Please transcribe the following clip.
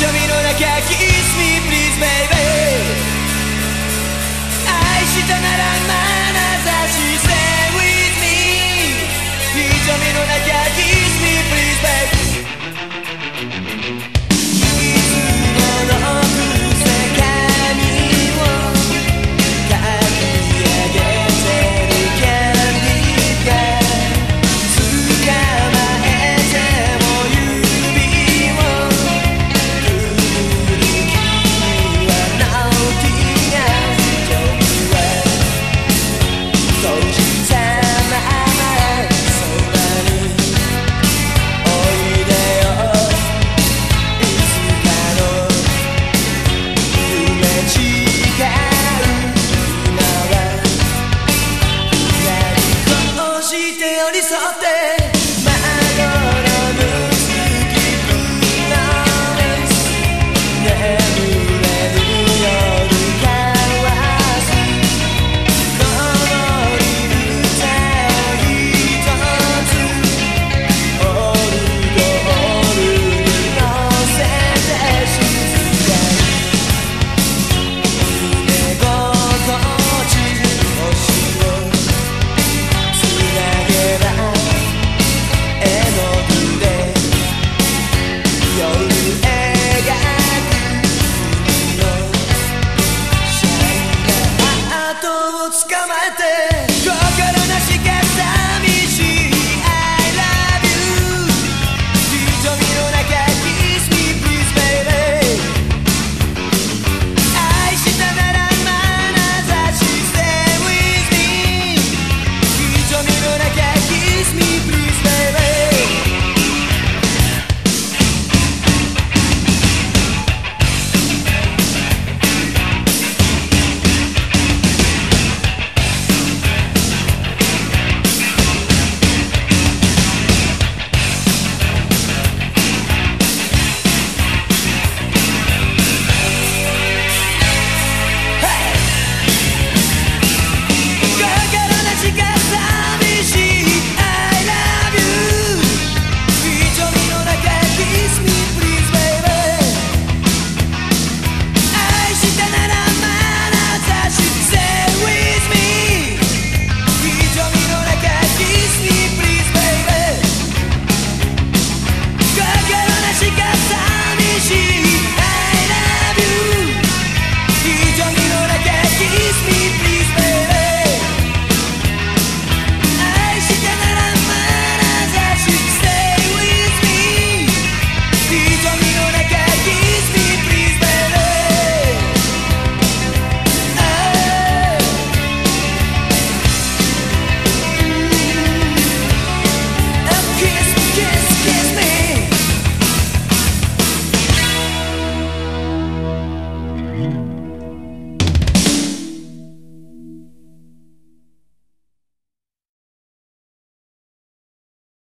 瞳の中 Kiss me please baby 愛したなら only something.